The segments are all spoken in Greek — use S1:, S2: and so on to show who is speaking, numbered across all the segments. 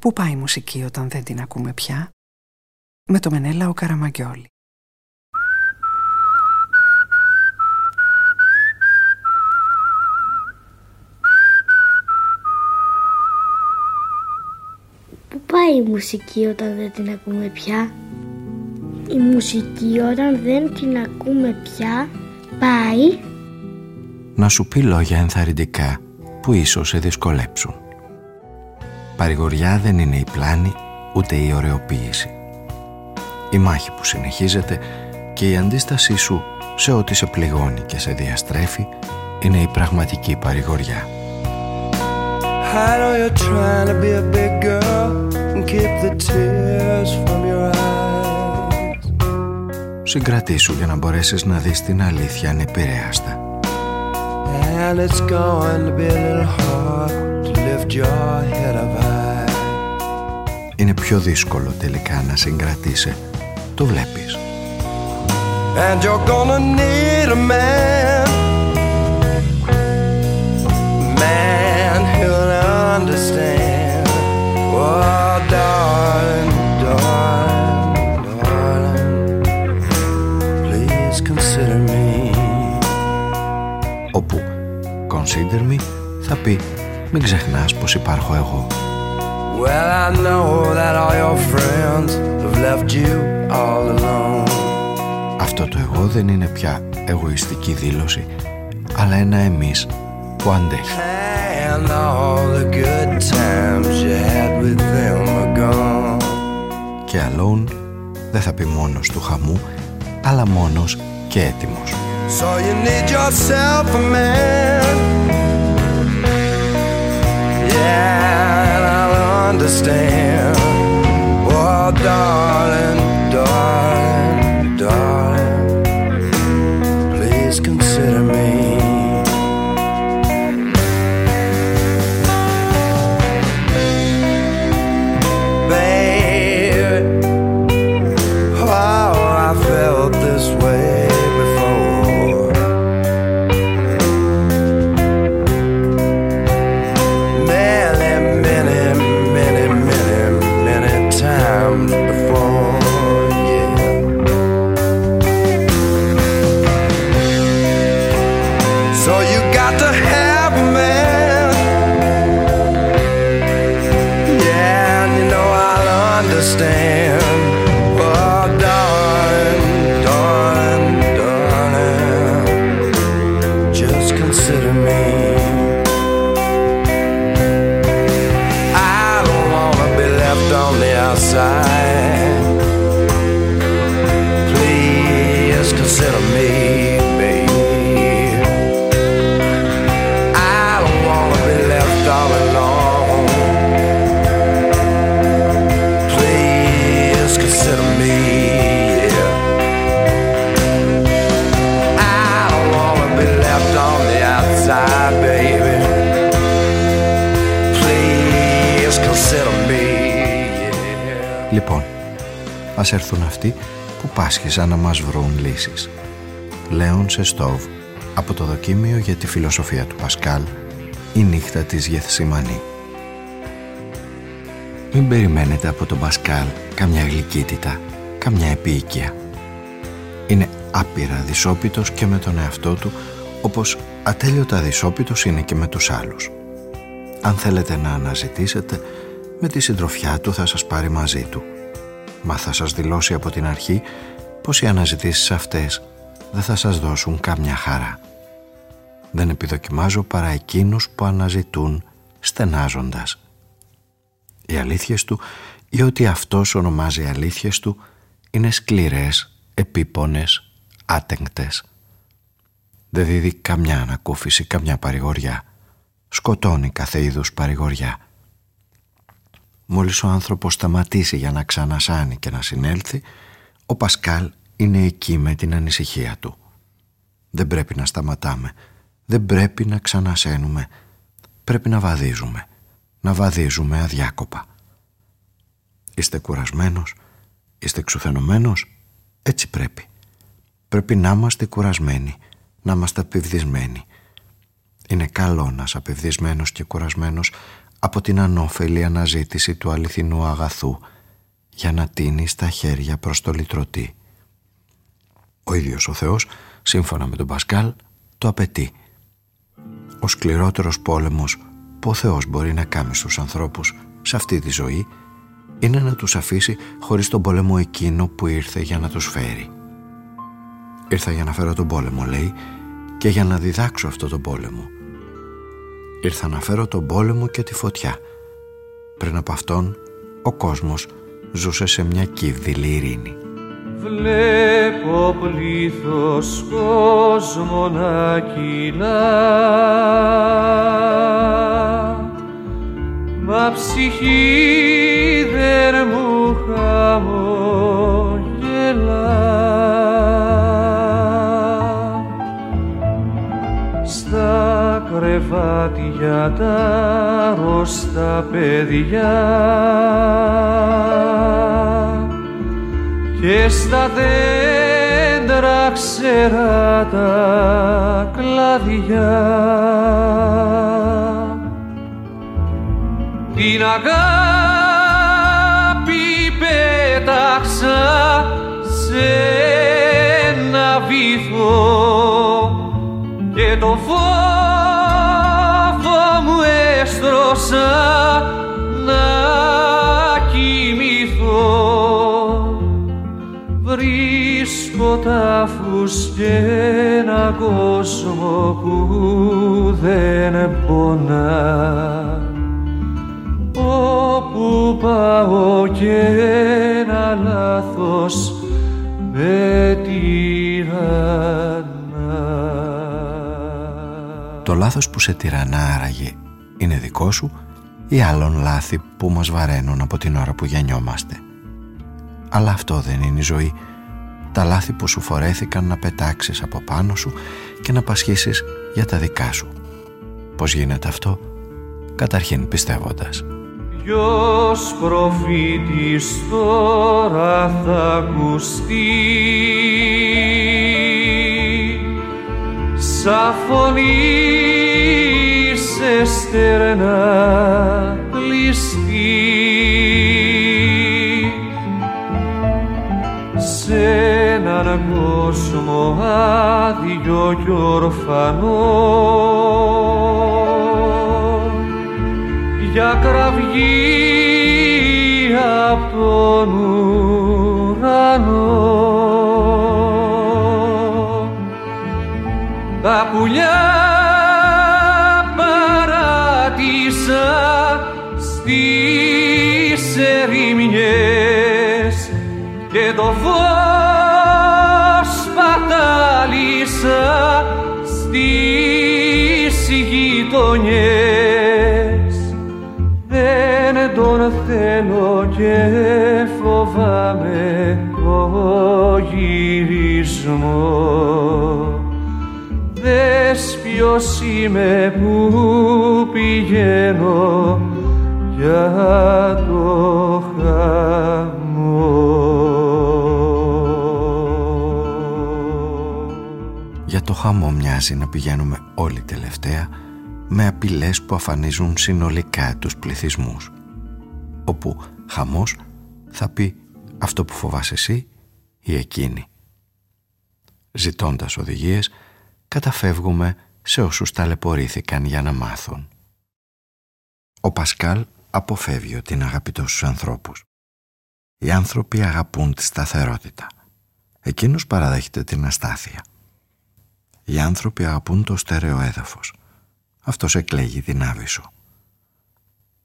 S1: Πού πάει η μουσική όταν δεν την ακούμε πια; Με το Μενέλα ο Καραμαγκιόλη.
S2: Πού πάει η μουσική όταν δεν την ακούμε πια; Η μουσική όταν δεν την ακούμε πια πάει...
S3: Να σου πει λόγια ενθαρρυντικά που ίσως σε δυσκολέψουν. Παρηγοριά δεν είναι η πλάνη ούτε η ωρεοποίηση. Η μάχη που συνεχίζεται και η αντίστασή σου σε ό,τι σε πληγώνει και σε διαστρέφει είναι η πραγματική παρηγοριά. I know you're trying to be a big girl and keep the tears from your eyes. Συγκρατήσου για να μπορέσεις να δεις την αλήθεια ανεπηρέαστα. And it's going to be a little hard to lift your head up high. Είναι πιο δύσκολο τελικά να συγκρατήσει. Το βλέπεις. And you're gonna need a man Man who'll understand Oh darling, darling, darling Please consider me Όπου consider me θα πει μην ξεχνάς πως υπάρχω εγώ αυτό το εγώ δεν είναι πια εγωιστική δήλωση, αλλά ένα εμείς που αντέχει. Και alone δεν θα πει μόνος του χαμού, αλλά μόνος και έτοιμος. Understand. Oh, darling, ας έρθουν αυτοί που πάσχησαν να μας βρουν λύσεις. Λέων Σεστόβ από το δοκίμιο για τη φιλοσοφία του Πασκάλ «Η νύχτα της Γεθσιμανή». Μην περιμένετε από τον Πασκάλ καμιά γλυκύτητα, καμιά επίοικια. Είναι άπειρα δυσόπιτος και με τον εαυτό του, όπως ατέλειωτα δυσόπιτος είναι και με τους άλλους. Αν θέλετε να αναζητήσετε, με τη συντροφιά του θα σας πάρει μαζί του. Μα θα σας δηλώσει από την αρχή πως οι αναζητήσεις αυτές δεν θα σας δώσουν καμιά χαρά. Δεν επιδοκιμάζω παρά εκείνους που αναζητούν στενάζοντας. Οι αλήθειες του ή ότι αυτός ονομάζει αλήθειες του είναι σκληρές, επίπονες, άτεγκτες. Δεν δίδει καμιά ανακούφιση, καμιά παρηγοριά. Σκοτώνει κάθε είδους παρηγοριά. Μόλις ο άνθρωπος σταματήσει για να ξανασάνει και να συνέλθει, ο Πασκάλ είναι εκεί με την ανησυχία του. Δεν πρέπει να σταματάμε. Δεν πρέπει να ξανασένουμε. Πρέπει να βαδίζουμε. Να βαδίζουμε αδιάκοπα. Είστε κουρασμένος. Είστε εξουθενωμένος. Έτσι πρέπει. Πρέπει να είμαστε κουρασμένοι. Να είμαστε απευδισμένοι. Είναι καλό να είσαι απευδισμένος και κουρασμένος, από την ανώφελη αναζήτηση του αληθινού αγαθού για να τίνει στα χέρια προς το λυτρωτή. Ο ίδιος ο Θεός, σύμφωνα με τον Πασκάλ, το απαιτεί. Ο σκληρότερος πόλεμος που ο Θεός μπορεί να κάνει στους ανθρώπους σε αυτή τη ζωή είναι να τους αφήσει χωρίς τον πόλεμο εκείνο που ήρθε για να τους φέρει. Ήρθα για να φέρω τον πόλεμο, λέει, και για να διδάξω αυτό τον πόλεμο. Ήρθα να φέρω τον πόλεμο και τη φωτιά. Πριν από αυτόν, ο κόσμος ζούσε σε μια κύβδηλη ειρήνη.
S4: Βλέπω πλήθος κόσμο να κυλά Μα ψυχή δεν μου χαμογελά Στα κρεβάτια τα ρώστα παιδιά. Και στα δέντρα ξερά τα κλαδιά. Την αγάπη πέταξα σε ένα βυθό και το φόβο έστρωσα να κοιμηθώ βρίσκω τάφους και ένα κόσμο που δεν πονά όπου πάω και ένα λάθος με τυραννά.
S3: Το λάθος που σε τυραννά άραγε είναι δικό σου ή άλλων λάθη που μας βαραίνουν από την ώρα που γεννιόμαστε. Αλλά αυτό δεν είναι η ζωή. Τα λάθη που σου φορέθηκαν να πετάξεις από πάνω σου και να πασχίσεις για τα δικά σου. Πώς γίνεται αυτό; Καταρχήν πιστεύοντας
S4: Ποιος προφήτης τώρα θα ακουστεί σαν φωνή σε στερνά κλειστή σε έναν κόσμο άδειο κι ορφανό για κραυγή από τον ουρανό. Τα πουλιά γειτονιές. Τον θέλω και φοβάμαι το γυρισμός. Δες ποιος είμαι που πηγαίνω για το χαμό.
S3: Για το χαμό μοιάζει να πηγαίνουμε όλοι τελευταία με απειλές που αφανίζουν συνολικά τους πληθυσμούς όπου χαμός θα πει αυτό που φοβάσαι εσύ ή εκείνη. Ζητώντας οδηγίες, καταφεύγουμε σε όσους ταλαιπωρήθηκαν για να μάθουν. Ο Πασκάλ αποφεύγει ότι είναι αγαπητός στους ανθρώπους. Οι άνθρωποι αγαπούν τη σταθερότητα. Εκείνος παραδέχεται την αστάθεια. Οι άνθρωποι αγαπούν το στερεό έδαφος. Αυτός εκλέγει την άβυσο.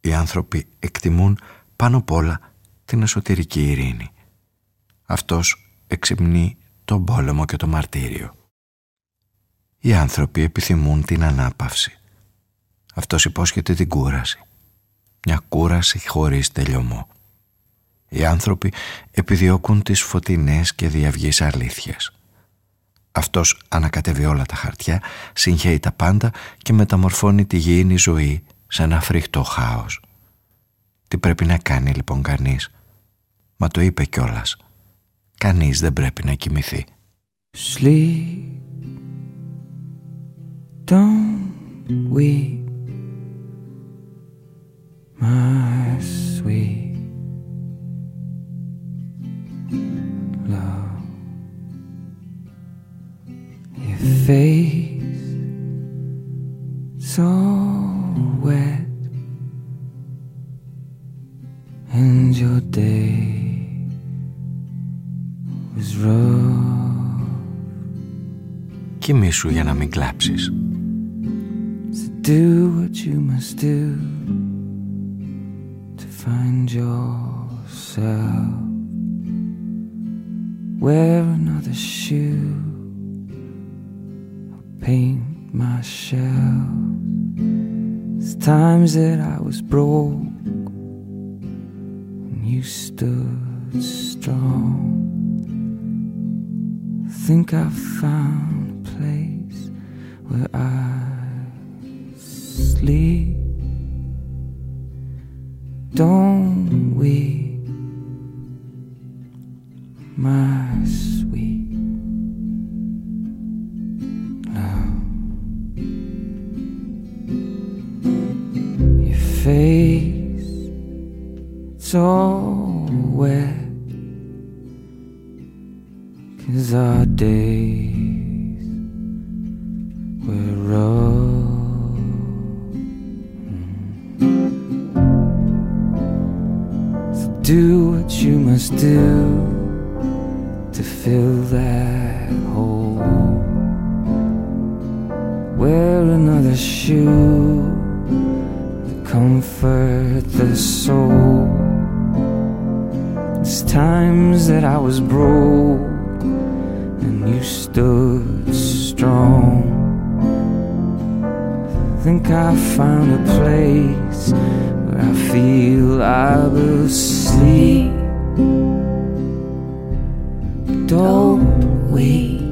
S3: Οι άνθρωποι εκτιμούν πάνω απ' όλα την εσωτερική ειρήνη. Αυτός εξυμνεί τον πόλεμο και το μαρτύριο. Οι άνθρωποι επιθυμούν την ανάπαυση. Αυτός υπόσχεται την κούραση. Μια κούραση χωρίς τελειωμό. Οι άνθρωποι επιδιώκουν τις φωτεινές και διαυγείς αλήθειες. Αυτός ανακατεύει όλα τα χαρτιά, συγχαίει τα πάντα και μεταμορφώνει τη γήινη ζωή σε ένα φρικτό χάος. Τι πρέπει να κάνει λοιπόν κανείς; Μα το είπε κιόλας. Κανείς δεν πρέπει να κοιμηθεί.
S5: Sleep, don't weep. my sweet love. face so wet, and your day was rough.
S3: Κοιμήσου για να μην κλάψεις.
S5: So do what you must do to find yourself. Wear another shoe, or paint my shell. It's times that I was broke and you stood strong. I think I found a place where I sleep. Don't we, my sweet face, it's all wet. Cause our days were rough. So do what you must do to fill that hole. Wear another shoe comfort the soul. It's times that I was broke and you stood strong. I Think I found a place where I feel I will sleep. Don't wait,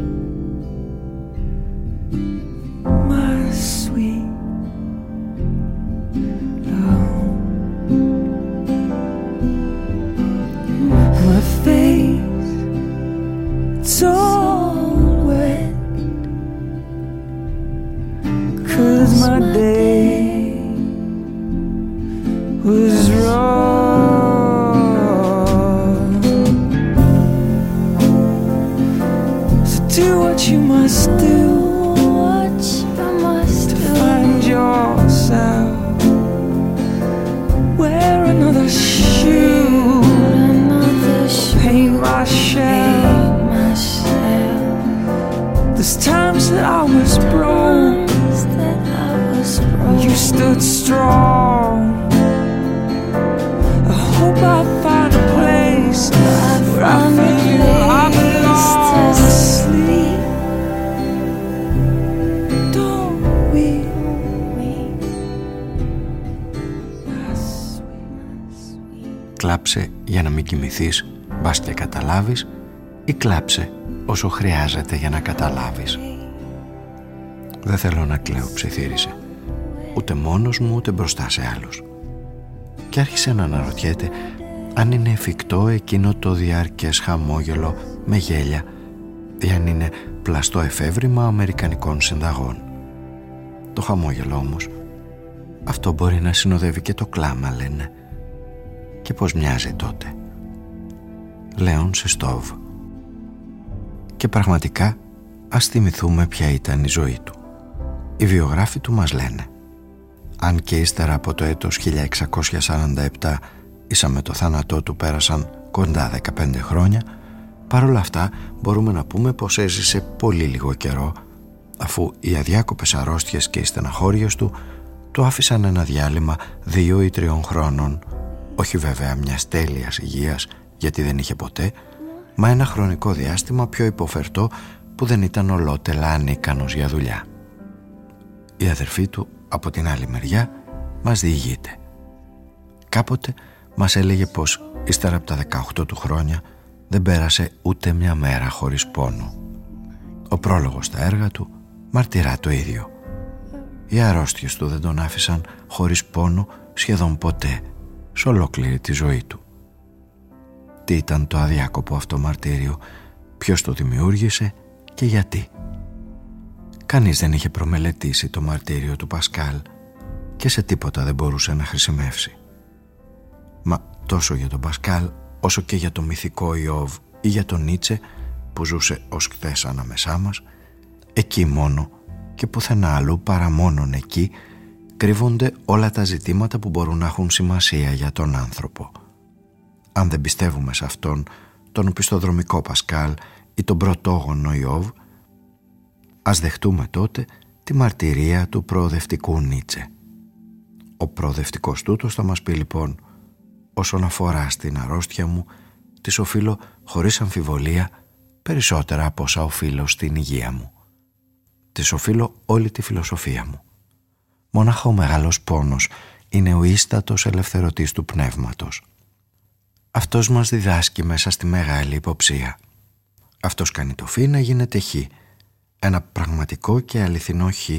S3: Κλάψε για να μην κοιμηθείς, μπας και καταλάβεις ή κλάψε όσο χρειάζεται για να καταλάβεις. Δεν θέλω να κλαίω, ψιθύρισε. Ούτε μόνος μου, ούτε μπροστά σε άλλους. Και άρχισε να αναρωτιέται αν είναι εφικτό εκείνο το διάρκειας χαμόγελο με γέλια ή αν είναι πλαστό εφεύρημα αμερικανικών συνταγών. Το χαμόγελο όμως, αυτό μπορεί να συνοδεύει και το κλάμα, λένε. Και πώς μοιάζει τότε. Λέων Σεστόβ. Και πραγματικά ας θυμηθούμε ποια ήταν η ζωή του. Οι βιογράφοι του μας λένε αν και ύστερα από το έτος 1647 ίσα με το θάνατό του πέρασαν κοντά 15 χρόνια παρόλα αυτά μπορούμε να πούμε πως έζησε πολύ λίγο καιρό αφού οι αδιάκοπες αρρώστιες και οι στεναχώριες του του άφησαν ένα διάλειμμα δύο ή τριών χρόνων όχι βέβαια μια τέλειας υγείας γιατί δεν είχε ποτέ μα ένα χρονικό διάστημα πιο υποφερτό που δεν ήταν ολότελα ανίκανος για δουλειά. Η αδερφή του από την άλλη μεριά μας διηγείται. Κάποτε μας έλεγε πως ύστερα από τα 18 του χρόνια δεν πέρασε ούτε μια μέρα χωρίς πόνο. Ο πρόλογος στα έργα του μαρτυρά το ίδιο. Οι αρρώστιες του δεν τον άφησαν χωρίς πόνο σχεδόν ποτέ σε ολόκληρη τη ζωή του. Τι ήταν το αδιάκοπο αυτό μαρτύριο, ποιος το δημιούργησε και γιατί. Κανείς δεν είχε προμελετήσει το μαρτύριο του Πασκάλ και σε τίποτα δεν μπορούσε να χρησιμεύσει. τόσο για τον Πασκάλ όσο και για το μυθικό Ιώβ ή για τον Νίτσε που ζούσε ως χθες ανάμεσά μας, εκεί μόνο και πουθενά αλλού παρά μόνον εκεί κρύβονται όλα τα ζητήματα που μπορούν να έχουν σημασία για τον άνθρωπο. Αν δεν πιστεύουμε σε αυτόν, τον οπισθοδρομικό Πασκάλ ή τον πρωτόγονο Ιώβ, ας δεχτούμε τότε τη μαρτυρία του προοδευτικού Νίτσε. Ο προοδευτικός τούτος θα μας πει λοιπόν «Όσον αφορά στην αρρώστια μου, της οφείλω χωρίς αμφιβολία περισσότερα από όσα οφείλω στην υγεία μου. Της οφείλω όλη τη φιλοσοφία μου. Μόναχα ο μεγάλος πόνος είναι ο ίστατος ελευθερωτής του πνεύματος. Αυτός μας διδάσκει μέσα στη μεγάλη υποψία. Αυτός κάνει το φύ να γίνεται χ. Ένα πραγματικό και αληθινό χ,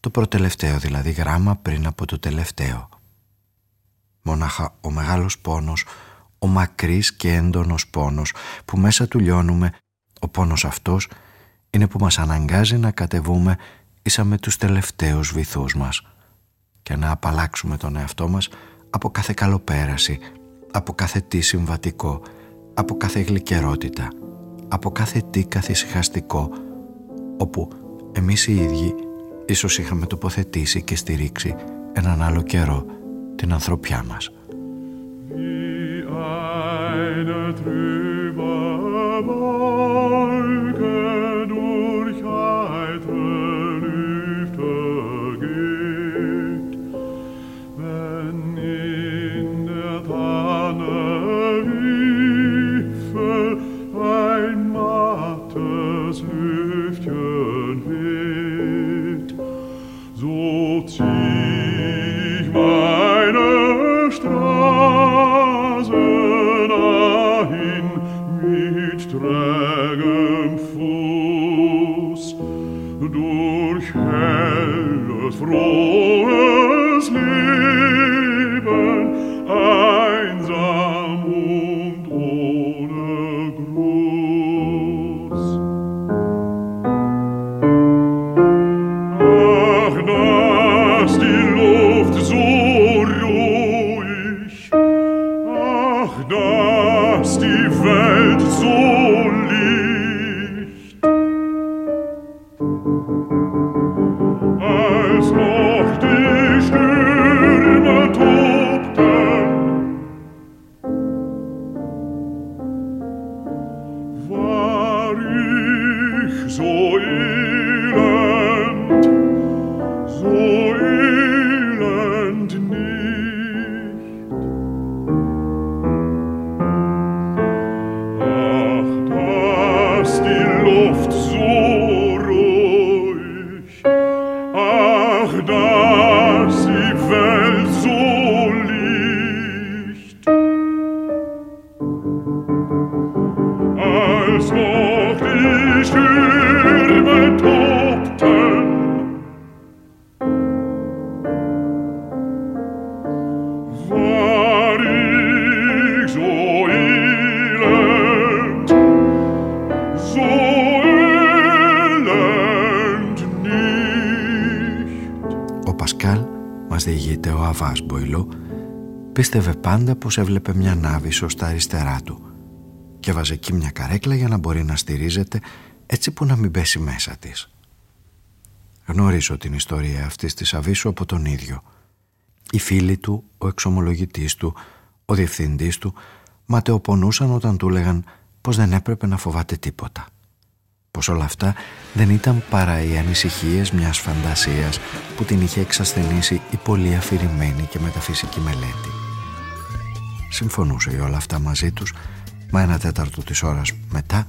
S3: το προτελευταίο δηλαδή γράμμα πριν από το τελευταίο. Μόναχα ο μεγάλος πόνος, ο μακρύς και έντονος πόνος που μέσα του λιώνουμε, ο πόνος αυτός είναι που μας αναγκάζει να κατεβούμε ίσα με τους τελευταίους βυθούς μας και να απαλλάξουμε τον εαυτό μας από κάθε καλοπέραση, από κάθε τι συμβατικό, από κάθε γλυκερότητα, από κάθε τι καθησυχαστικό, όπου εμείς οι ίδιοι ίσως είχαμε τοποθετήσει και στηρίξει έναν άλλο καιρό την ανθρωπιά μας. πίστευε πάντα πως έβλεπε μια νάβη σωστά αριστερά του και βάζε εκεί μια καρέκλα για να μπορεί να στηρίζεται έτσι που να μην πέσει μέσα της. Γνωρίζω την ιστορία αυτής της Αβίσου από τον ίδιο. Οι φίλοι του, ο εξομολογητής του, ο διευθυντής του ματαιοπονούσαν όταν του έλεγαν πως δεν έπρεπε να φοβάται τίποτα. Πως όλα αυτά δεν ήταν παρά οι ανησυχίες μιας φαντασίας που την είχε εξασθενήσει η πολύ αφηρημένη και μεταφυσική μελέτη συμφωνούσε για όλα αυτά μαζί τους μα ένα τέταρτο της ώρας μετά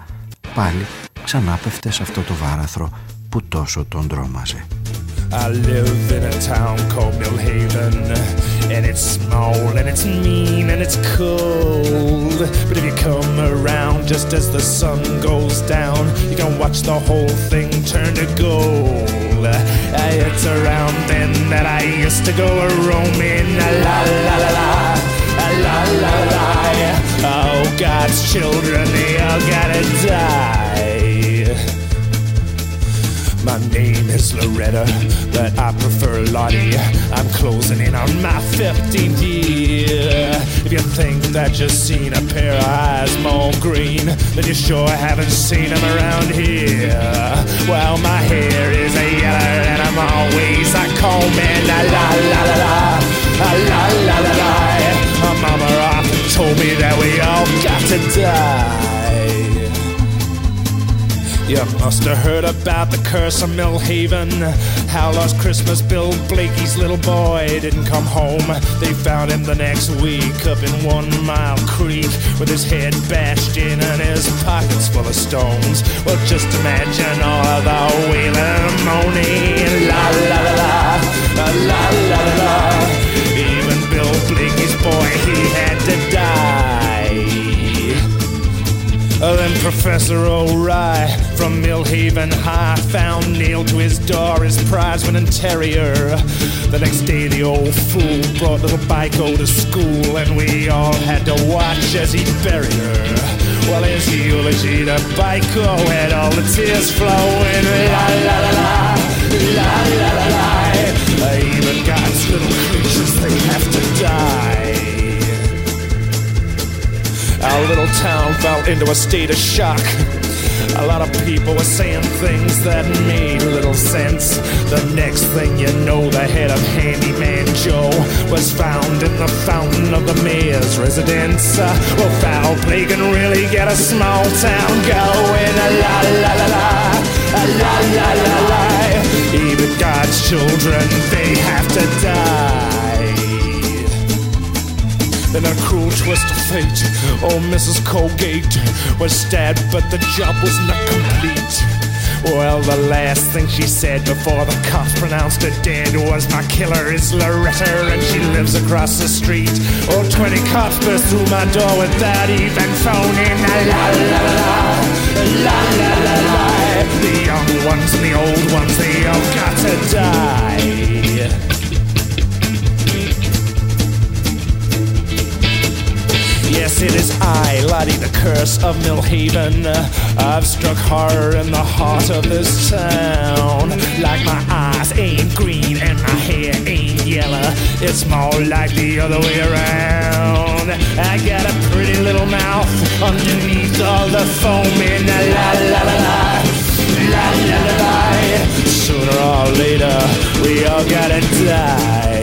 S3: πάλι ξανά πέφτε σε αυτό το βάραθρο που τόσο τον τρόμαζε. I live in a town called Millhaven And it's small and it's mean and it's cold But if you come around just as the sun goes down You can watch the whole thing turn to gold It's around then that I used to go a roaming La la la la la la la. Oh, God's children, they all gotta die.
S6: My name is Loretta, but I prefer Lottie. I'm closing in on my 15th year. If you think that you've seen a pair of eyes more green, then you sure haven't seen them around here. Well, my hair is a yellow and I'm always a combing. La la la la la, la la la la la. Told me that we all got to die. You must have heard about the curse of Millhaven. How last Christmas Bill Blakey's little boy didn't come home. They found him the next week up in One Mile Creek with his head bashed in and his pockets full of stones. Well, just imagine all the wailing moaning. Professor O'Rye from Millhaven High found nailed to his door his prize winning terrier. The next day, the old fool brought little Biko to school, and we all had to watch as he buried her. Well, his eulogy to Biko had all the tears flowing. La la la la, la la la la. Even God's little creatures, they have to die. Our little town fell into a state of shock. A lot of people were saying things that made little sense. The next thing you know, the head of Handyman Joe was found in the fountain of the mayor's residence. Uh, well, foul play can really get a small town going. La la la la la, la la la la. Even God's children, they have to die. Then a cruel twist of fate. Oh, Mrs. Colgate was stabbed, but the job was not complete. Well, the last thing she said before the cops pronounced her dead was my killer is Loretta and she lives across the street. Oh, 20 cops burst through my door without even phoning. La la la, la la la la. The young ones and the old ones, they all got to die. Yes, it is I, Lottie the Curse of Millhaven. I've struck horror in the heart of this town. Like my eyes ain't green and my hair ain't yellow. It's more like the other way around. I got a pretty little mouth underneath all the foaming. La la la la la. La la la la. Sooner or later, we all gotta die.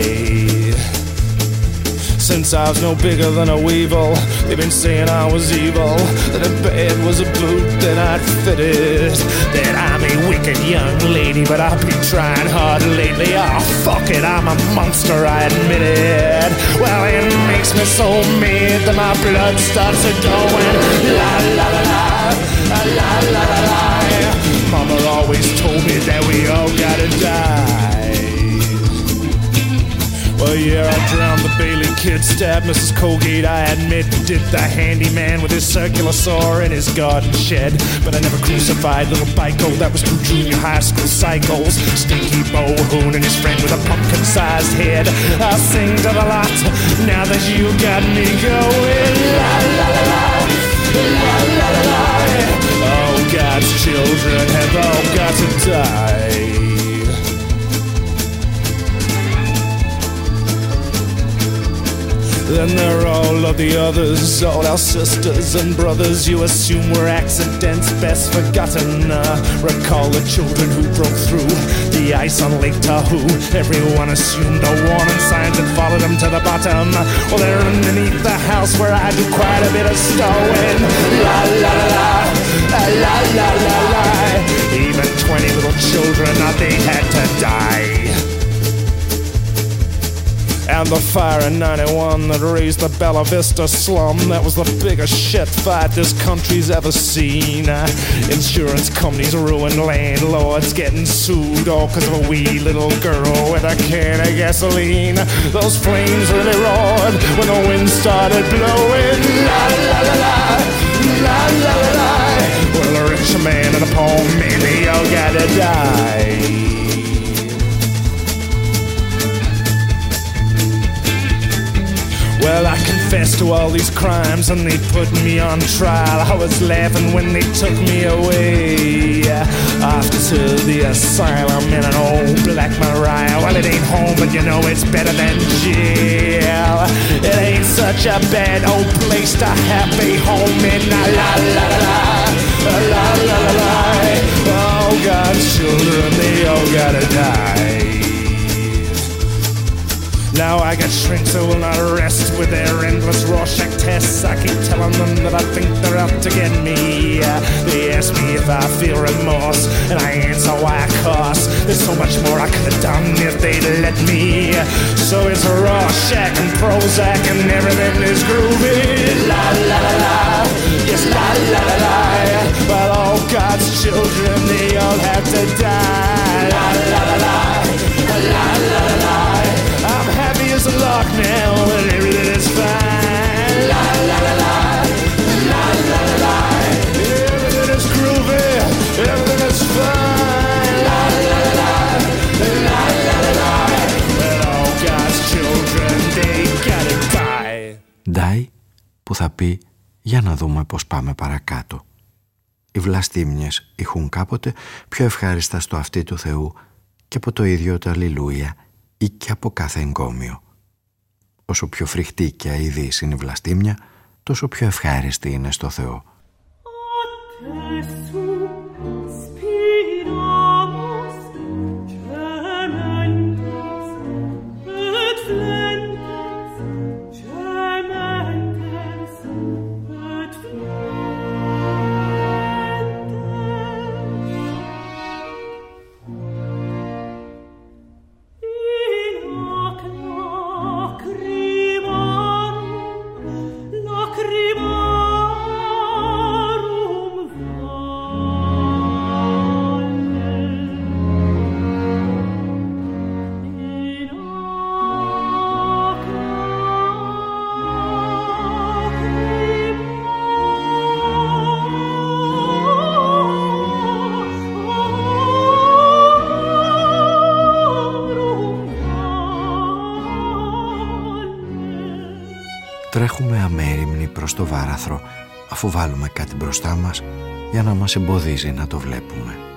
S6: Since I was no bigger than a weevil, they've been saying I was evil. That a bed was a boot that I'd fitted. That I'm a wicked young lady, but I've been trying hard lately. Oh, fuck it, I'm a monster, I admit it. Well, it makes me so mad that my blood starts a going. La la la la, la la la la. Mama always told me that we all gotta die. Well, yeah, I drowned the Bailey kid, stabbed Mrs. Colgate, I admit. Did the handyman with his circular saw in his garden shed. But I never crucified little Biko, that was two junior high school cycles. Stinky Bohoon and his friend with a pumpkin sized head. I'll sing to the lot now that you got me going. La la la la, la la la la. Oh, God's children have all got to die. Then there are all of the others, all our sisters and brothers. You assume we're accidents best forgotten. Uh, recall the children who broke through the ice on Lake Tahoe. Everyone assumed the warning signs and followed them to the bottom. Well, they're underneath the house where I do quite a bit of stowing. La la la la, la la la la. Even 20 little children, uh, they had to die. And the fire in 91 that raised the Bella Vista slum. That was the biggest shit fight this country's ever seen. Insurance companies ruined landlords getting sued all because of a wee little girl with a can of gasoline. Those flames really roared when the wind started blowing. La la la la, la la la la. Well, a rich man and a poor man, they all gotta die. Well, I confessed to all these crimes and they put me on trial. I was laughing when they took me away. Off to the asylum in an old black Mariah. Well, it ain't home, but you know it's better than jail. It ain't such a bad old place to have a home in. La la la la la la la la. Oh, God's children, they all gotta die. Now I got shrinks who will not rest with their endless Rorschach tests. I keep telling them that I think they're out to get me. They ask me if I feel remorse, and I answer why I cost. There's so much more I could have done if they'd let me. So it's Rorschach and Prozac and everything is groovy. La la la la, yes la la la la. While all God's children, they all have to die. Happy as a lark now and everything is fine. La la la la, la la la la. Everything is groovy, everything is fine. La la la la, la la la la. And all God's children, they gotta die.
S3: Die που θα πει για να δούμε πως πάμε παρακάτω. Οι βλαστήμιες ηχούν κάποτε πιο ευχάριστα στο αυτί του Θεού και από το ίδιο το Αλληλούια ή και από κάθε εγκόμιο. Όσο πιο φρικτή και αηδής είναι η βλαστήμια, τόσο πιο ευχάριστη είναι στο Θεό. Τρέχουμε αμέριμνοι προς το βάραθρο αφού βάλουμε κάτι μπροστά μας για να μας εμποδίζει να το βλέπουμε.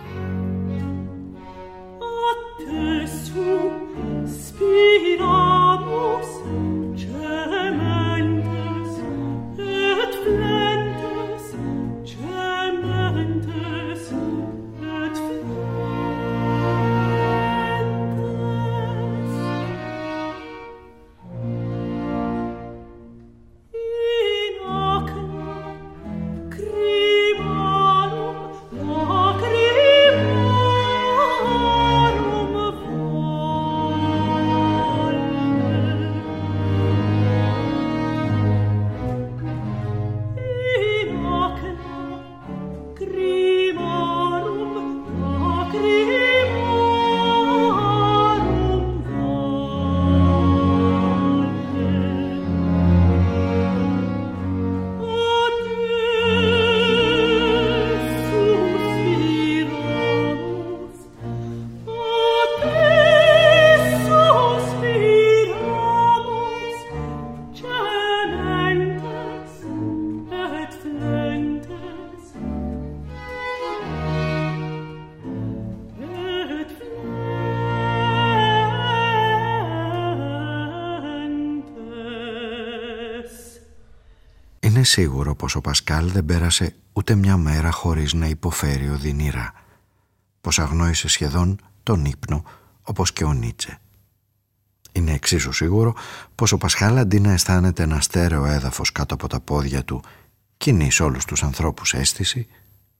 S3: Σίγουρο πως ο Πασκάλ δεν πέρασε ούτε μια μέρα χωρίς να υποφέρει οδυνηρά, πως αγνόησε σχεδόν τον ύπνο όπως και ο Νίτσε. Είναι εξίσου σίγουρο πως ο Πασχάλ αντί να αισθάνεται ένα στέρεο έδαφος κάτω από τα πόδια του κοινή σε όλους τους ανθρώπους αίσθηση,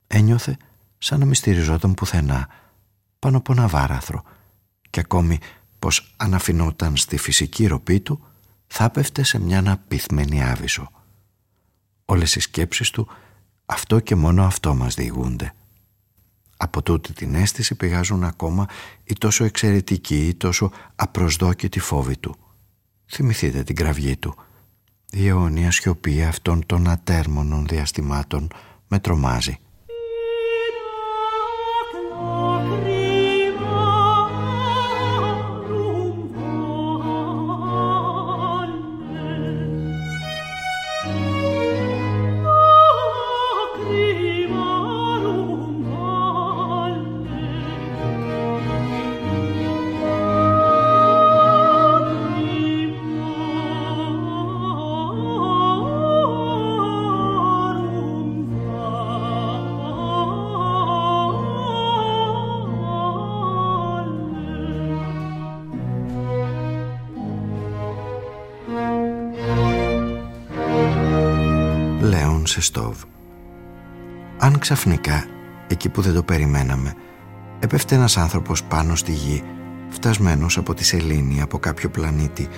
S3: ένιωθε σαν να μη στηριζόταν πουθενά πάνω από ένα βάραθρο και ακόμη πως αν αφινόταν στη φυσική ροπή του θα πέφτε σε μια αναπιθμένη άβυσο. Όλες οι σκέψεις του αυτό και μόνο αυτό μας διηγούνται. Από τούτη την αίσθηση πηγάζουν ακόμα η τόσο εξαιρετική ή τόσο απροσδόκητη φόβη του. Θυμηθείτε την κραυγή του. Η αιώνια σιωπή αυτών των ατέρμονων διαστημάτων με τρομάζει. Λεόν Σεστόβ. Αν ξαφνικά, εκεί που δεν το περιμέναμε, έπεφτε ένας άνθρωπος πάνω στη γη, φτασμένος από τη σελήνη, από κάποιο πλανήτη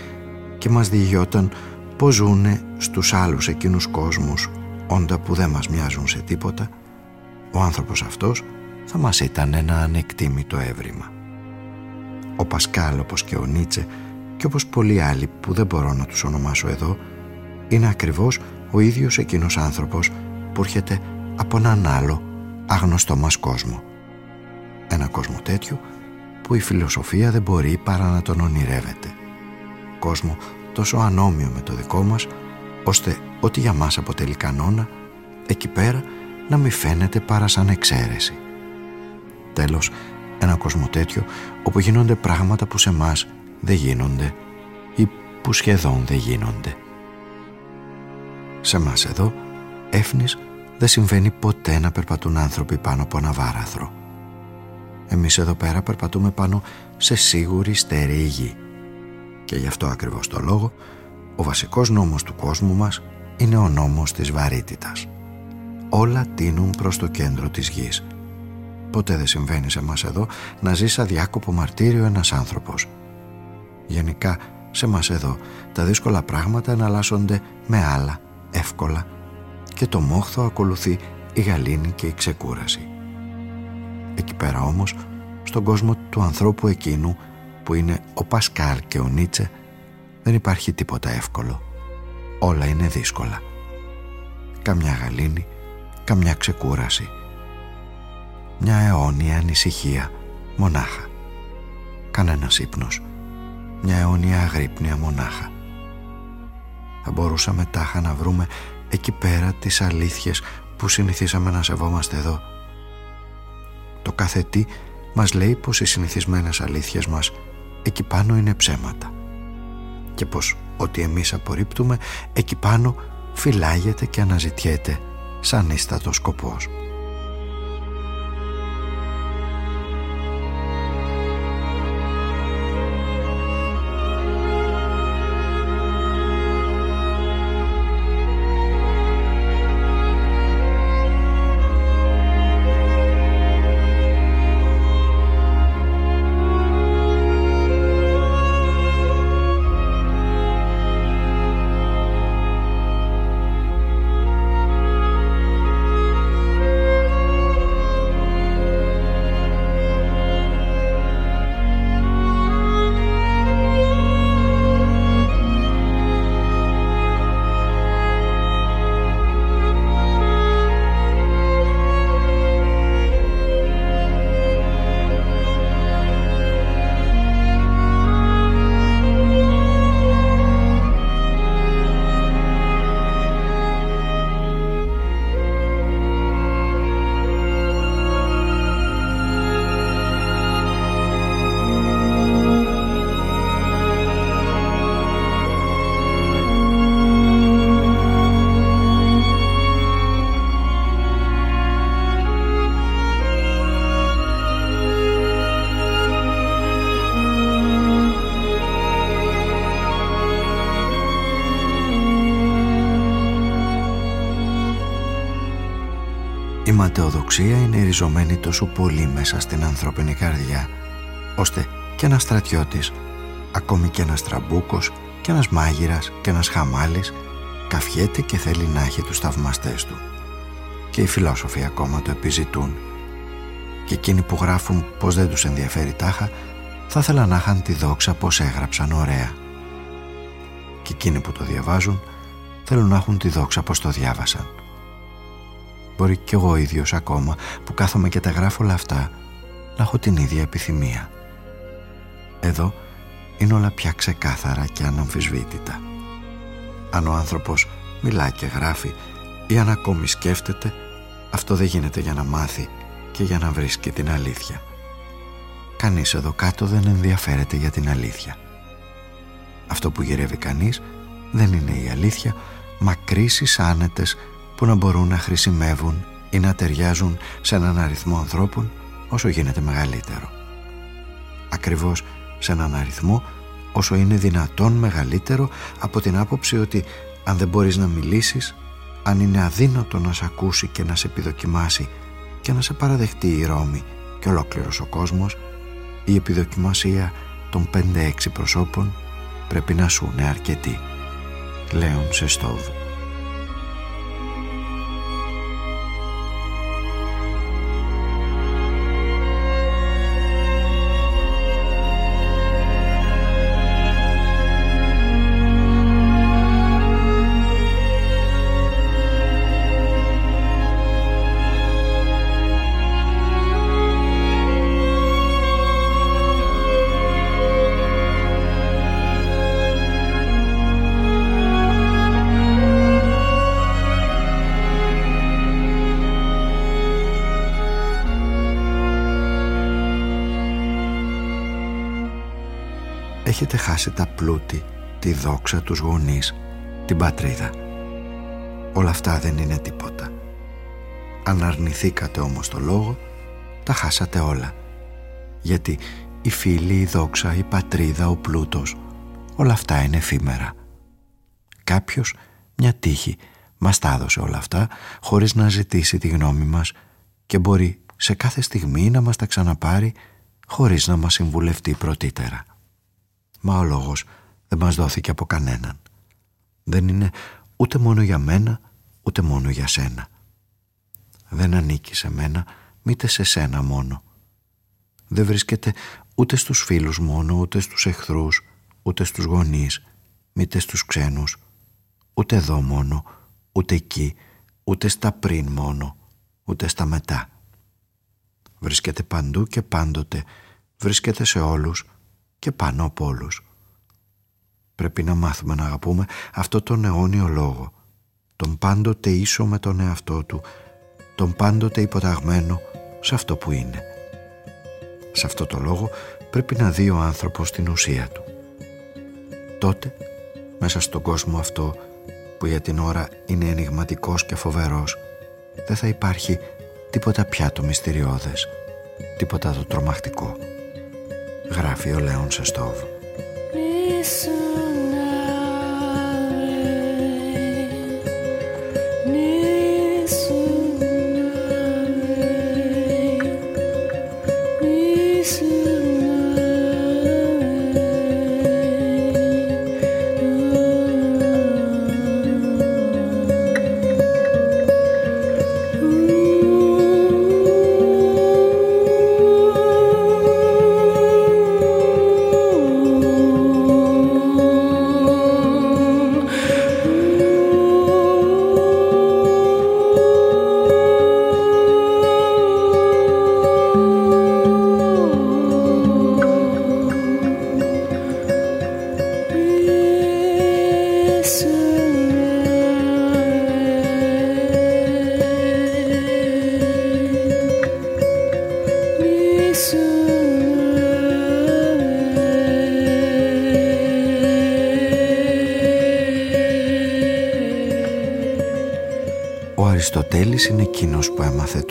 S3: και μας διηγιόταν πώς ζούνε στους άλλους εκείνους κόσμους όντα που δεν μας μοιάζουν σε τίποτα, ο άνθρωπος αυτός θα μας ήταν ένα ανεκτήμητο έβριμα. Ο Πασκάλ όπως και ο Νίτσε και όπως πολλοί άλλοι που δεν μπορώ να τους ονομάσω εδώ είναι ακριβώς ο ίδιος εκείνος άνθρωπος που έρχεται από έναν άλλο άγνωστο μας κόσμο. Ένα κόσμο τέτοιο που η φιλοσοφία δεν μπορεί παρά να τον ονειρεύεται. Κόσμο τόσο ανώμιο με το δικό μας ώστε ό,τι για μας αποτελεί κανόνα εκεί πέρα να μην φαίνεται παρά σαν εξαίρεση. Τέλος, ένα κόσμο τέτοιο όπου γίνονται πράγματα που σε μας δεν γίνονται ή που σχεδόν δεν γίνονται. Σε μας εδώ, έφνης δεν συμβαίνει ποτέ να περπατούν άνθρωποι πάνω από ένα βάραθρο. Εμείς εδώ πέρα περπατούμε πάνω σε σίγουρη στερεή γη. Και γι' αυτό ακριβώς το λόγο, ο βασικός νόμος του κόσμου μας είναι ο νόμος της βαρύτητας. Όλα τίνουν προς το κέντρο της γης. Ποτέ δεν συμβαίνει σε μας εδώ να ζει σαν διάκοπο μαρτύριο ένας άνθρωπος. Γενικά, σε μας εδώ, τα δύσκολα πράγματα εναλλάσσονται με άλλα, εύκολα και το μόχθο ακολουθεί η γαλήνη και η ξεκούραση. Εκεί πέρα όμως, στον κόσμο του ανθρώπου εκείνου που είναι ο Πασκάλ και ο Νίτσε, δεν υπάρχει τίποτα εύκολο. Όλα είναι δύσκολα. Καμιά γαλήνη, καμιά ξεκούραση. Μια αιώνια ανησυχία, μονάχα. Κανένας ύπνος. Μια αιώνια αγρύπνια μονάχα. Θα μπορούσαμε τάχα να βρούμε εκεί πέρα τις αλήθειες που συνηθίσαμε να σεβόμαστε εδώ. Το κάθε τι μας λέει πως οι συνηθισμένες αλήθειες μας εκεί πάνω είναι ψέματα και πως ό,τι εμείς απορρίπτουμε εκεί πάνω φυλάγεται και αναζητιέται σαν ίστατος σκοπός. Ματαιοδοξία είναι ριζωμένη τόσο πολύ μέσα στην ανθρώπινη καρδιά ώστε και ένας στρατιώτης ακόμη και ένας τραμπούκος και ένας μάγειρας και ένας χαμάλης καυχιέται και θέλει να έχει τους θαυμαστές του. Και οι φιλόσοφοι ακόμα το επιζητούν. Και εκείνοι που γράφουν πως δεν τους ενδιαφέρει τάχα θα ήθελαν να είχαν τη δόξα πως έγραψαν ωραία. Και εκείνοι που το διαβάζουν θέλουν να έχουν τη δόξα πως το διάβασαν Μπορεί κι εγώ ίδιος ακόμα που κάθομαι και τα γράφω όλα αυτά να έχω την ίδια επιθυμία. Εδώ είναι όλα πια ξεκάθαρα και αναμφισβήτητα. Αν ο άνθρωπος μιλά και γράφει ή αν ακόμη σκέφτεται, αυτό δεν γίνεται για να μάθει και για να βρίσκει την αλήθεια. Κανείς εδώ κάτω δεν ενδιαφέρεται για την αλήθεια. Αυτό που γυρεύει κανείς δεν είναι η αλήθεια, μα κρίσεις άνετες που να μπορούν να χρησιμεύουν ή να ταιριάζουν σε έναν αριθμό ανθρώπων όσο γίνεται μεγαλύτερο. Ακριβώς σε έναν αριθμό όσο είναι δυνατόν μεγαλύτερο από την άποψη ότι αν δεν μπορείς να μιλήσεις αν είναι αδύνατο να σε ακούσει και να σε επιδοκιμάσει και να σε παραδεχτεί η Ρώμη και ολόκληρος ο κόσμος, η επιδοκιμασία των 5-6 προσώπων πρέπει να σου είναι αρκετή. Λέων Σεστόβ χάσει τα πλούτη, τη δόξα, τους γονείς, την πατρίδα. Όλα αυτά δεν είναι τίποτα. Αν αρνηθήκατε όμως το λόγο, τα χάσατε όλα. Γιατί η φίλη, η δόξα, η πατρίδα, ο πλούτος, όλα αυτά είναι εφήμερα. Κάποιος, μια τύχη, μας τα έδωσε όλα αυτά χωρίς να ζητήσει τη γνώμη μας και μπορεί σε κάθε στιγμή να μας τα ξαναπάρει χωρίς να μας συμβουλευτεί πρωτήτερα. Μα ο λόγος δεν μας δόθηκε από κανέναν. Δεν είναι ούτε μόνο για μένα, ούτε μόνο για σένα. Δεν ανήκει σε μένα, μήτε σε σένα μόνο. Δεν βρίσκεται ούτε στους φίλους μόνο, ούτε στους εχθρούς, ούτε στους γονείς, μήτε στους ξένους, ούτε εδώ μόνο, ούτε εκεί, ούτε στα πριν μόνο, ούτε στα μετά. Βρίσκεται παντού και πάντοτε, βρίσκεται σε όλους, και πάνω από όλους. Πρέπει να μάθουμε να αγαπούμε αυτό τον αιώνιο λόγο, τον πάντοτε ίσο με τον εαυτό του, τον πάντοτε υποταγμένο σε αυτό που είναι. Σε αυτό το λόγο πρέπει να δει ο άνθρωπος την ουσία του. Τότε, μέσα στον κόσμο αυτό που για την ώρα είναι ενηγματικός και φοβερός, δεν θα υπάρχει τίποτα πια το μυστηριώδες, τίποτα το τρομακτικό γράφει ο Λέων Σεστόβ.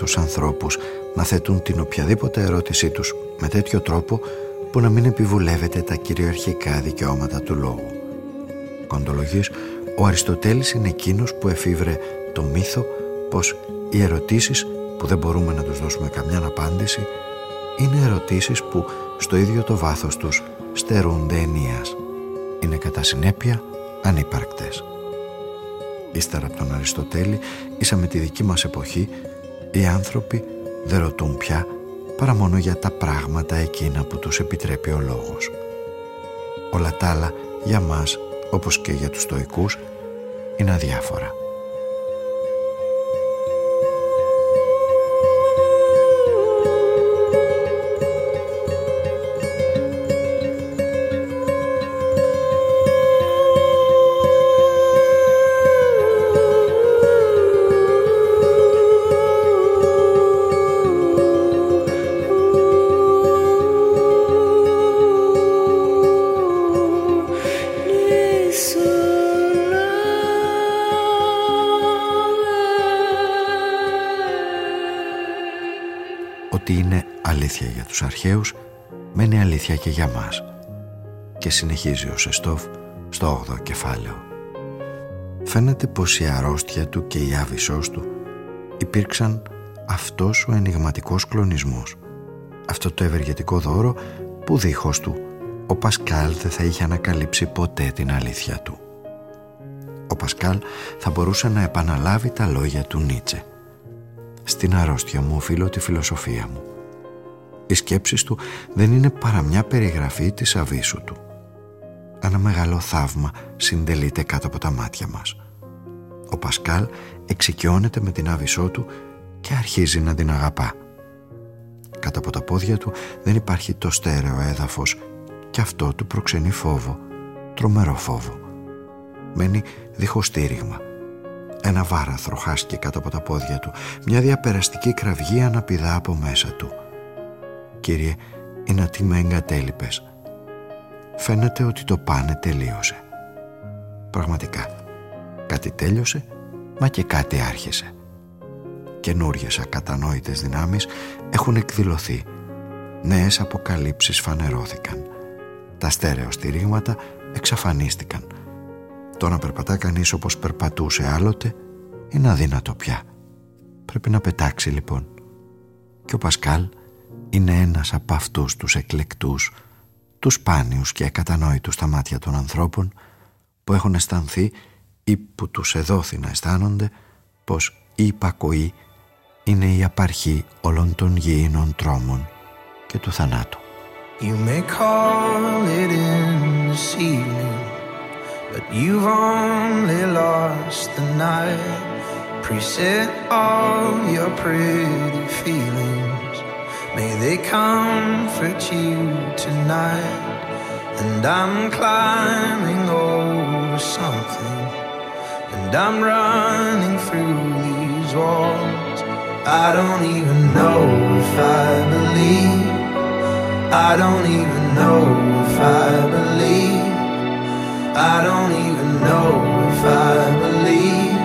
S3: Τους ανθρώπους να θέτουν την οποιαδήποτε ερώτησή τους με τέτοιο τρόπο που να μην επιβουλεύεται τα κυριαρχικά δικαιώματα του λόγου. Κοντολογής, ο Αριστοτέλης είναι εκείνος που εφήβρε το μύθο πως οι ερωτήσεις που δεν μπορούμε να τους δώσουμε καμιά απάντηση είναι ερωτήσεις που στο ίδιο το βάθος τους στερούνται ενίας. Είναι κατά συνέπεια ανύπαρκτες. Ύστερα από τον Αριστοτέλη, ίσα με τη δική μας εποχή, οι άνθρωποι δεν ρωτούν πια παρά μόνο για τα πράγματα εκείνα που τους επιτρέπει ο λόγος. Όλα τα άλλα για μας, όπως και για τους στοικούς, είναι αδιάφορα. Τους αρχαίους μένει αλήθεια και για μας. Και συνεχίζει ο Σεστόφ στο 8ο κεφάλαιο. φαίνεται πως η αρρώστια του και η άβυσός του υπήρξαν αυτός ο ενηγματικός κλονισμός. Αυτό το ευεργετικό δώρο που δίχως του ο Πασκάλ δεν θα είχε ανακαλύψει ποτέ την αλήθεια του. Ο Πασκάλ θα μπορούσε να επαναλάβει τα λόγια του Νίτσε. Στην αρρώστια μου οφείλω τη φιλοσοφία μου. Οι σκέψεις του δεν είναι παρά μια περιγραφή της αβίσου του. Ένα μεγάλο θαύμα συντελείται κάτω από τα μάτια μας. Ο Πασκάλ εξοικειώνεται με την άβυσό του και αρχίζει να την αγαπά. Κάτω από τα πόδια του δεν υπάρχει το στέρεο έδαφος και αυτό του προξενεί φόβο, τρομερό φόβο. Μένει δίχως στήριγμα. Ένα βάραθρο χάσκει κάτω από τα πόδια του, μια διαπεραστική κραυγή αναπηδά από μέσα του. «Κύριε, είναι τι με εγκατέλειπες». Φαίνεται ότι το πάνε τελείωσε. Πραγματικά, κάτι τέλειωσε, μα και κάτι άρχισε. Καινούριες ακατανόητες δυνάμεις έχουν εκδηλωθεί. Νέες αποκαλύψεις φανερώθηκαν τα στέρεο στηρίγματα εξαφανίστηκαν. Το να περπατά κανείς όπως περπατούσε άλλοτε είναι αδύνατο πια. Πρέπει να πετάξει λοιπόν. Και ο Πασκάλ είναι ένας από αυτούς τους εκλεκτούς, τους σπάνιους και ακατανόητους στα μάτια των ανθρώπων που έχουν αισθανθεί ή που τους εδόθη να αισθάνονται πως η υπακοή είναι η απαρχή όλων των γήινων τρόμων και του θανάτου. You may call it in this evening, but you've only lost the night. Preset all your pretty feelings, may they comfort you tonight. And I'm climbing over something, and I'm running through these walls. I don't even know if I believe. I don't even know if I believe. I don't even know if I believe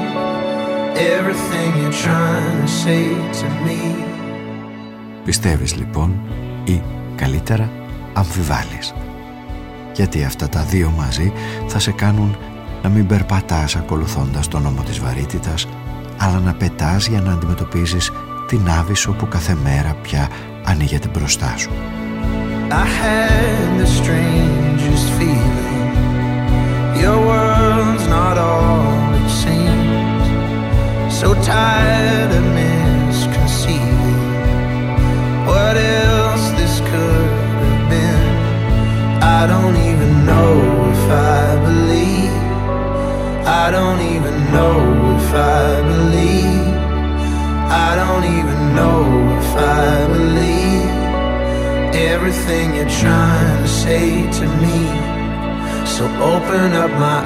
S3: everything you're trying to say to me. Πιστεύεις λοιπόν ή καλύτερα αμφιβάλλεις. Γιατί αυτά τα δύο μαζί θα σε κάνουν να μην περπατάς ακολουθώντας τον νόμο της βαρύτητας αλλά να πετάς για να αντιμετωπίζεις την άβυσο που κάθε μέρα πια ανοίγεται μπροστά σου. I had the strangest feeling. Your world's not all it seems. So tired of misconceiving I don't even know if I believe. I don't even know if I believe. I don't even know if I believe everything you're trying to say to me. So open up my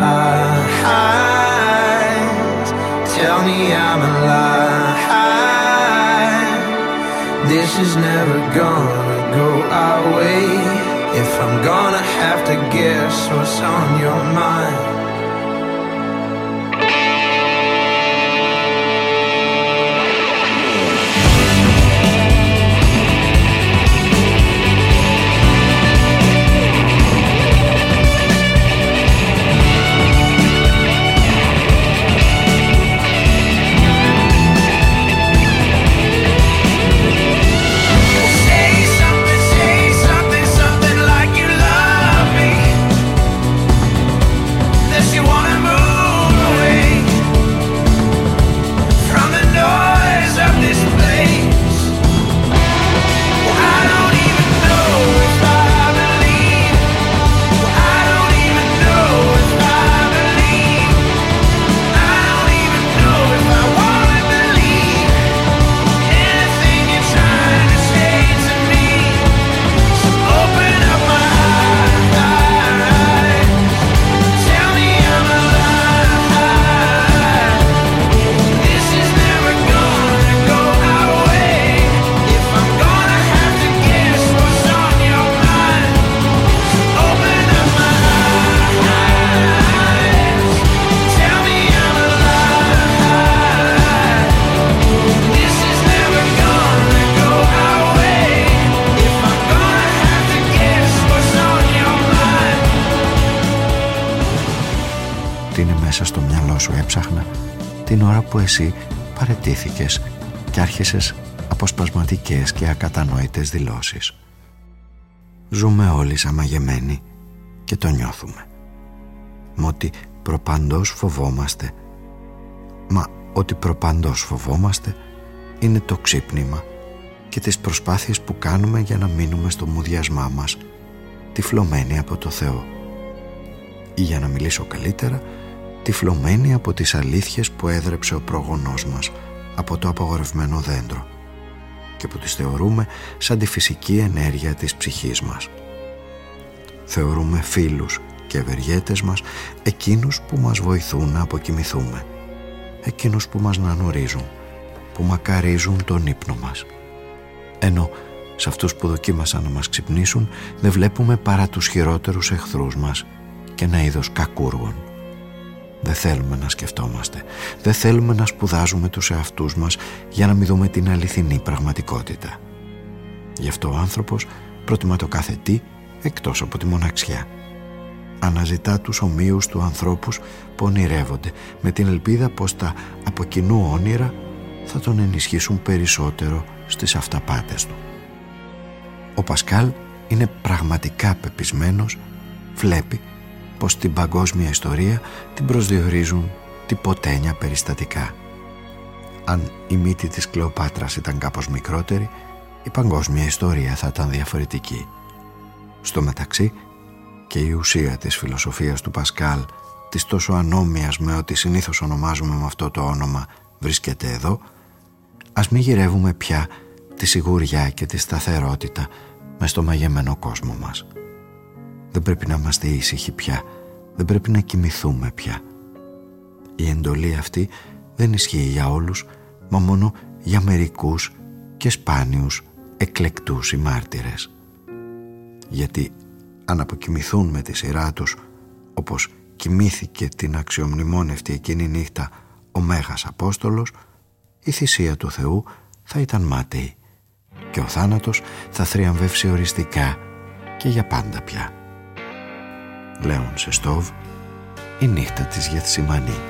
S3: eyes, tell me I'm alive. This is never gonna go our way. If I'm gonna have to guess what's on your mind. Την ώρα που εσύ παρετήθηκες και άρχισες αποσπασματικές και ακατανόητες δηλώσεις. Ζούμε όλοι σαν μαγεμένοι και το νιώθουμε. Μα ότι προπαντός φοβόμαστε. Μα ότι προπαντός φοβόμαστε είναι το ξύπνημα και τις προσπάθειες που κάνουμε για να μείνουμε στο μουδιασμά μας τυφλωμένοι από το Θεό. Ή για να μιλήσω καλύτερα, τυφλωμένοι από τις αλήθειες που έδρεψε ο προγονός μας από το απαγορευμένο δέντρο και που τις θεωρούμε σαν τη φυσική ενέργεια της ψυχής μας. Θεωρούμε φίλους και ευεργέτες μας εκείνους που μας βοηθούν να αποκοιμηθούμε, εκείνους που μας νανορίζουν, που μακαρίζουν τον ύπνο μας. Ενώ σε αυτούς που δοκίμασαν να μας ξυπνήσουν δεν βλέπουμε παρά τους χειρότερους εχθρούς μας και ένα είδος κακούργων. Δεν θέλουμε να σκεφτόμαστε, δεν θέλουμε να σπουδάζουμε τους εαυτούς μας για να μην δούμε την αληθινή πραγματικότητα. Γι' αυτό ο άνθρωπος προτιμά το κάθε τι εκτός από τη μοναξιά. Αναζητά τους ομοίους του ανθρώπους που ονειρεύονται με την ελπίδα πως τα από κοινού όνειρα θα τον ενισχύσουν περισσότερο στις αυταπάτες του. Ο Πασκάλ είναι πραγματικά πεπισμένος, βλέπει πως την παγκόσμια ιστορία την προσδιορίζουν τυποτένια περιστατικά. Αν η μύτη της Κλεοπάτρας ήταν κάπως μικρότερη, η παγκόσμια ιστορία θα ήταν διαφορετική. Στο μεταξύ και η ουσία της φιλοσοφίας του Πασκάλ, της τόσο ανώμιας με ό,τι συνήθως ονομάζουμε με αυτό το όνομα, βρίσκεται εδώ, ας μη γυρεύουμε πια τη σιγουριά και τη σταθερότητα μες στο μαγεμένο κόσμο μας. Δεν πρέπει να είμαστε ήσυχοι πια, δεν πρέπει να κοιμηθούμε πια. Η εντολή αυτή δεν ισχύει για όλους, μα μόνο για μερικούς και σπάνιους εκλεκτούς οι μάρτυρες. Γιατί αν αποκοιμηθούν με τη σειρά τους, όπως κοιμήθηκε την αξιομνημόνευτη εκείνη νύχτα ο Μέγας Απόστολος, η θυσία του Θεού θα ήταν μάταιη και ο θάνατος θα θριαμβεύσει οριστικά και για πάντα πια. Λέων Σεστόβ «Η νύχτα της Γεθσιμανή».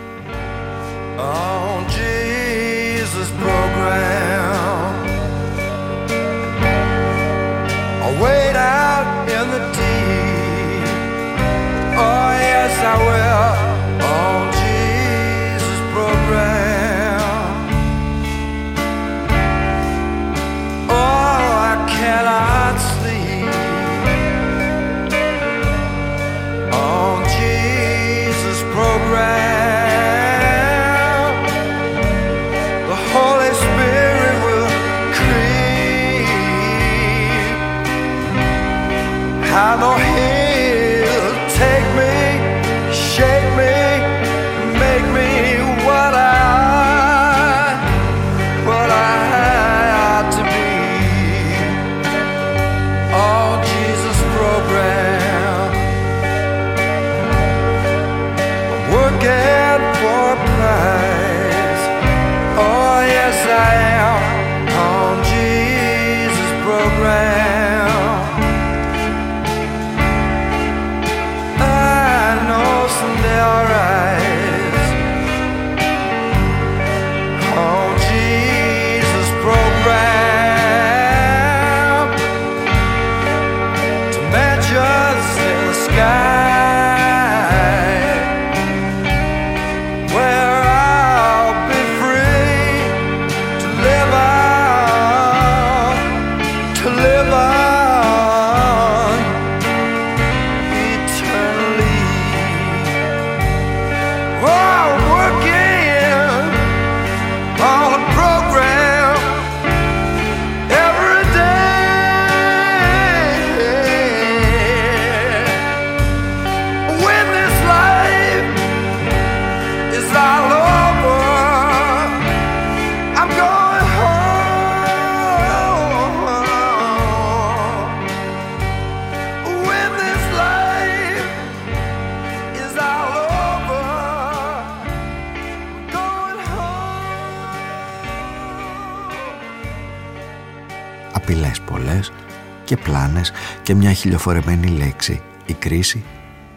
S3: Χιλιοφορεμένη λέξη, η κρίση,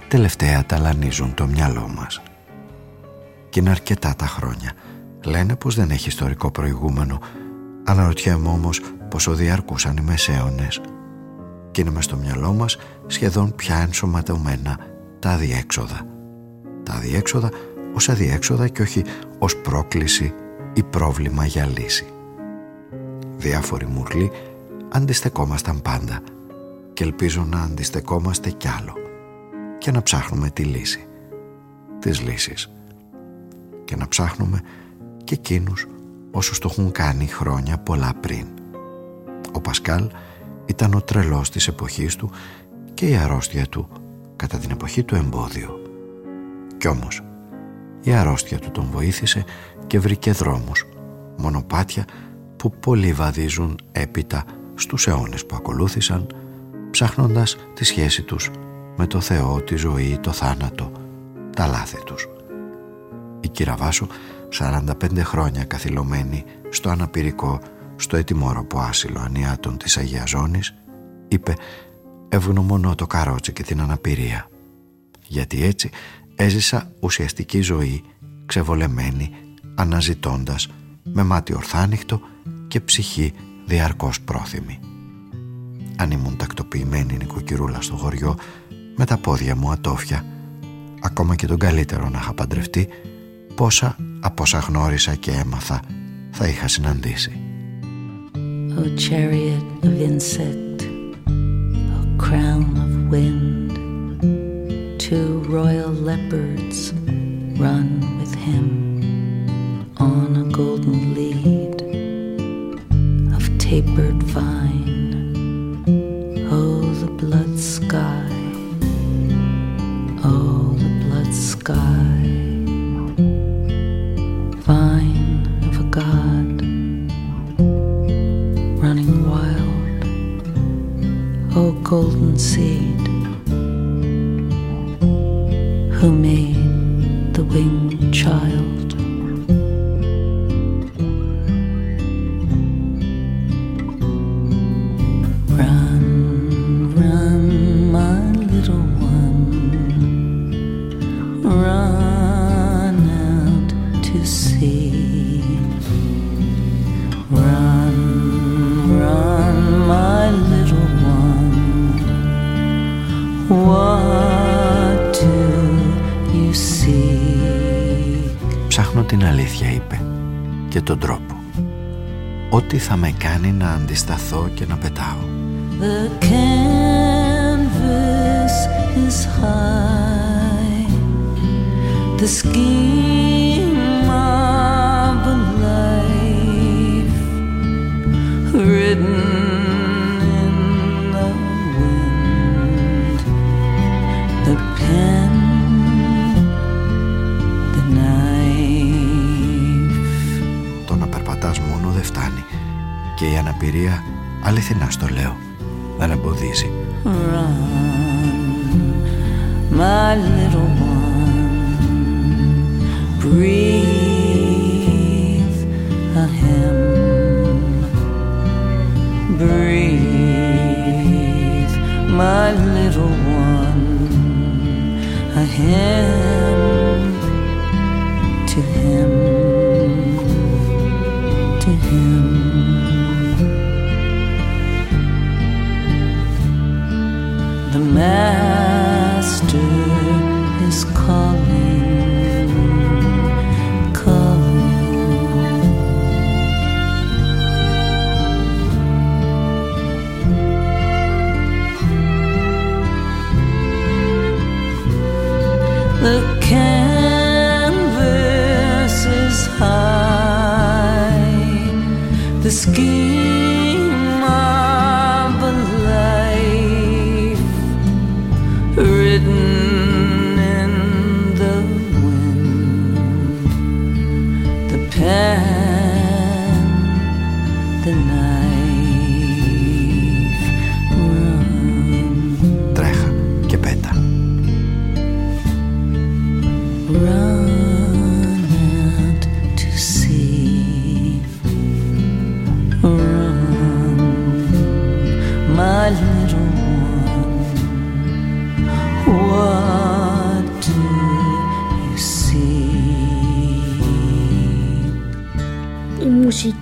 S3: τελευταία ταλανίζουν το μυαλό μας. Και είναι αρκετά τα χρόνια Λένε πως δεν έχει ιστορικό προηγούμενο. Αναρωτιέμαι όμως πόσο διαρκούσαν οι μεσαίωνες. Και είναι μες στο μυαλό μας σχεδόν πια ενσωματωμένα τα αδιέξοδα. Τα αδιέξοδα ως αδιέξοδα και όχι ως πρόκληση ή πρόβλημα για λύση. Διάφοροι μουρλοί αντιστεκόμασταν πάντα και ελπίζω να αντιστεκόμαστε κι άλλο και να ψάχνουμε τη λύση, τις λύσεις και να ψάχνουμε και εκείνους όσους το έχουν κάνει χρόνια πολλά πριν. Ο Πασκάλ ήταν ο τρελός της εποχής του και η αρρώστια του κατά την εποχή του εμπόδιο. Κι όμως η αρρώστια του τον βοήθησε και βρήκε δρόμους, μονοπάτια που πολλοί βαδίζουν έπειτα στους αιώνες που ακολούθησαν ψάχνοντας τη σχέση τους με το Θεό, τη ζωή, το θάνατο, τα λάθη τους. Η κύρα Βάσο, 45 χρόνια καθυλωμένη στο αναπηρικό, στο ετοιμόρροπο άσυλο ανιάτων της Αγίας Ζώνης, είπε «Ευγνωμονώ το καρότσι και την αναπηρία, γιατί έτσι έζησα ουσιαστική ζωή, ξεβολεμένη, αναζητώντας, με μάτι ορθάνυχτο και ψυχή διαρκώς πρόθυμη. Αν ήμουν τακτοποιημένη νοικοκυρούλα στο χωριό, με τα πόδια μου ατόφια, ακόμα και τον καλύτερο να είχα παντρευτεί, πόσα από όσα γνώρισα και έμαθα θα είχα συναντήσει.
S7: O chariot of insect, a crown of wind, two royal leopards run with him on a golden lead of tapered vine. Sky, vine of a god, running wild. Oh, golden seed, who made the winged child?
S3: Και τον τρόπο. Ό,τι θα με κάνει να αντισταθώ και να πετάω.
S7: The canvas is high. The scheme of a life written
S3: και η αναπηρία αληθινά στο λέω δεν εμποδίζει.
S7: Run, my little one. Breathe a hymn. Breathe, my little one. A hymn The
S2: skin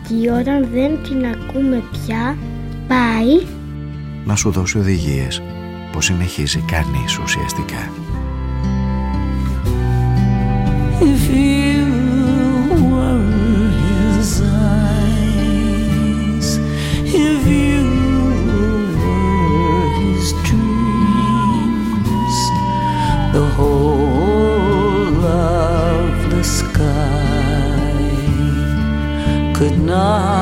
S2: μουσική όταν δεν την ακούμε πια πάει
S3: να σου δώσει οδηγίες πως συνεχίζει κανείς ουσιαστικά.
S2: da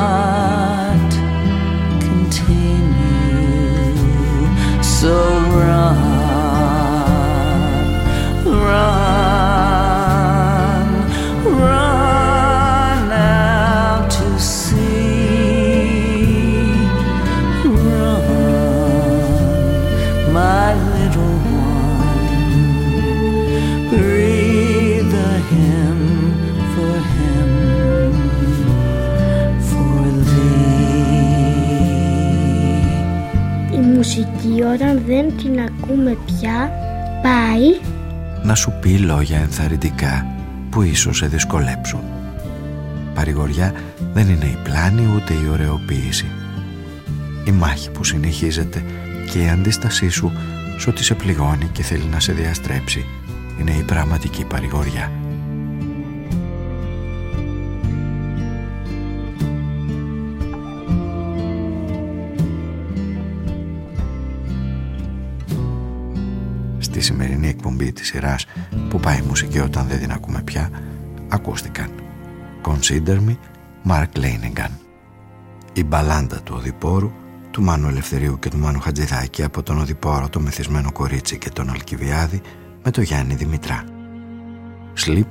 S2: μουσική όταν δεν την ακούμε πια πάει
S3: να σου πει λόγια ενθαρρυντικά που ίσως σε δυσκολέψουν. Παρηγοριά δεν είναι η πλάνη ούτε η ωρεοποίηση. Η μάχη που συνεχίζεται και η αντίστασή σου σε ότι σε πληγώνει και θέλει να σε διαστρέψει είναι η πραγματική παρηγοριά. Σημερινή εκπομπή της σειράς που πάει η μουσική όταν δεν την ακούμε πια ακούστηκαν Consider Me, Mark Lanigan η μπαλάντα του Οδυπόρου του Μάνου Ελευθερίου και του Μάνου Χατζηδάκη από τον Οδυπόρο, το μεθυσμένο κορίτσι και τον Αλκιβιάδη με το Γιάννη Δημητρά. Sleep,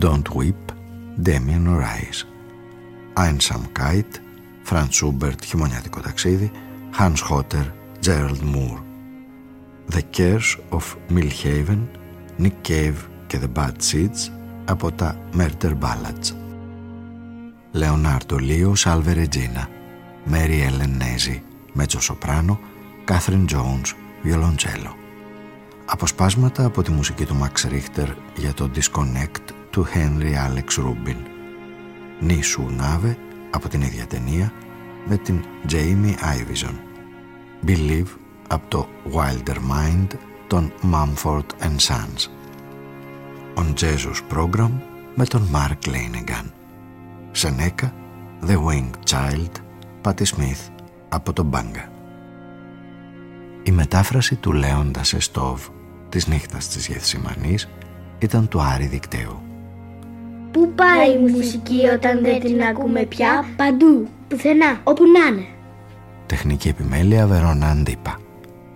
S3: Don't Weep, Damien Rise Einsam Kite, Franz Schubert, χειμωνιάτικο ταξίδι Hans Hotter, Gerald Moore The Cares of Millhaven, Nick Cave και The Bad Seeds από τα Murder Ballads. Leonardo Leo Salve Regina, Mary Ellen Nezi, μέτσο σοπράνο, Catherine Jones, βιολοντσέλο. Αποσπάσματα από τη μουσική του Max Richter για το Disconnect του Henry Alex Rubin. Νίσου Νάβε από την ίδια ταινία με την Jamie Ivison. Believe από το Wilder Mind των Mumford and Sons. On Jesus Program με τον Mark Lanegan. Σενέκα, The Winged Child, Patti Smith από τον Μπάγκα. Η μετάφραση του Λέοντα Σεστόβ της νύχτας της Γεθσιμανής ήταν του Άρη Δικτέου.
S2: Πού πάει η μουσική όταν δεν την ακούμε πια; Παντού, πουθενά, όπου να είναι
S3: Τεχνική επιμέλεια Βερόνα Αντίπα.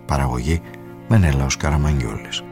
S3: Παραγωγή Μενέλαος Καραμαγγιόλης.